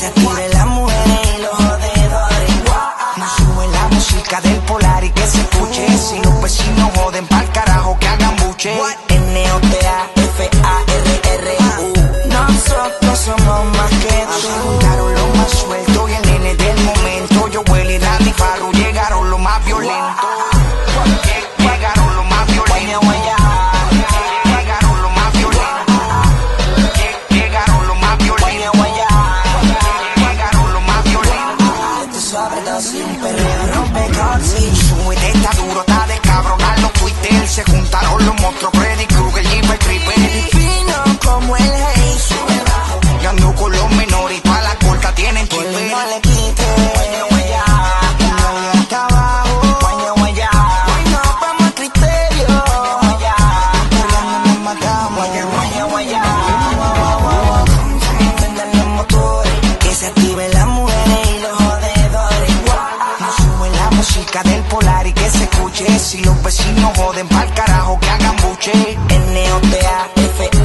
se cure la mujer y los jodedores. No sube la música del polar y que se escuche. Si los vecinos joden pa'l carajo que hagan buche. N-O-T-A-F-A-R-R-U. Nosotros somos más que tú. apretado soy rompe calci. Sube está duro, está de los Se juntaron los monstruos. del polar y que se escuche. Si los vecinos joden pa'l carajo que hagan buche. N O T A F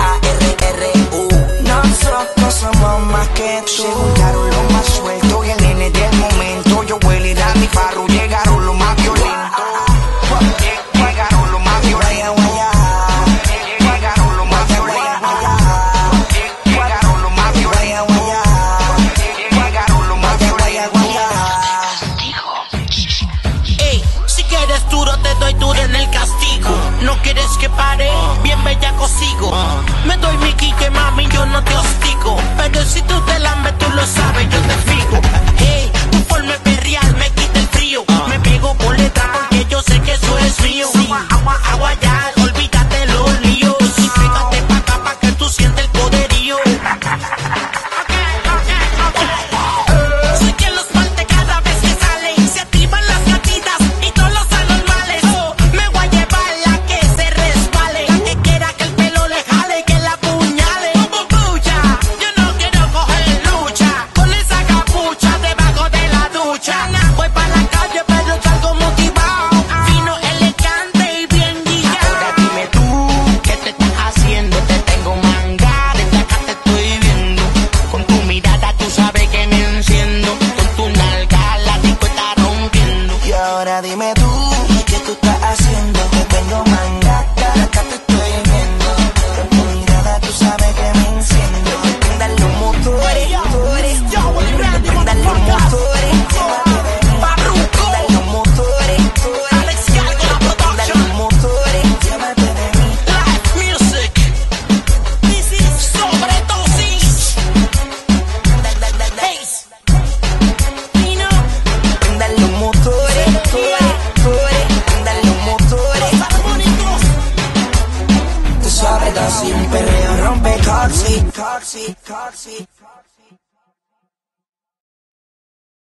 Te doy duro en el castigo. No quieres que pare, bien bella consigo. Me doy mi quique, mami, yo no te hostigo. Pero si tú te la dime tú. don't be cocky, cocky, cocky.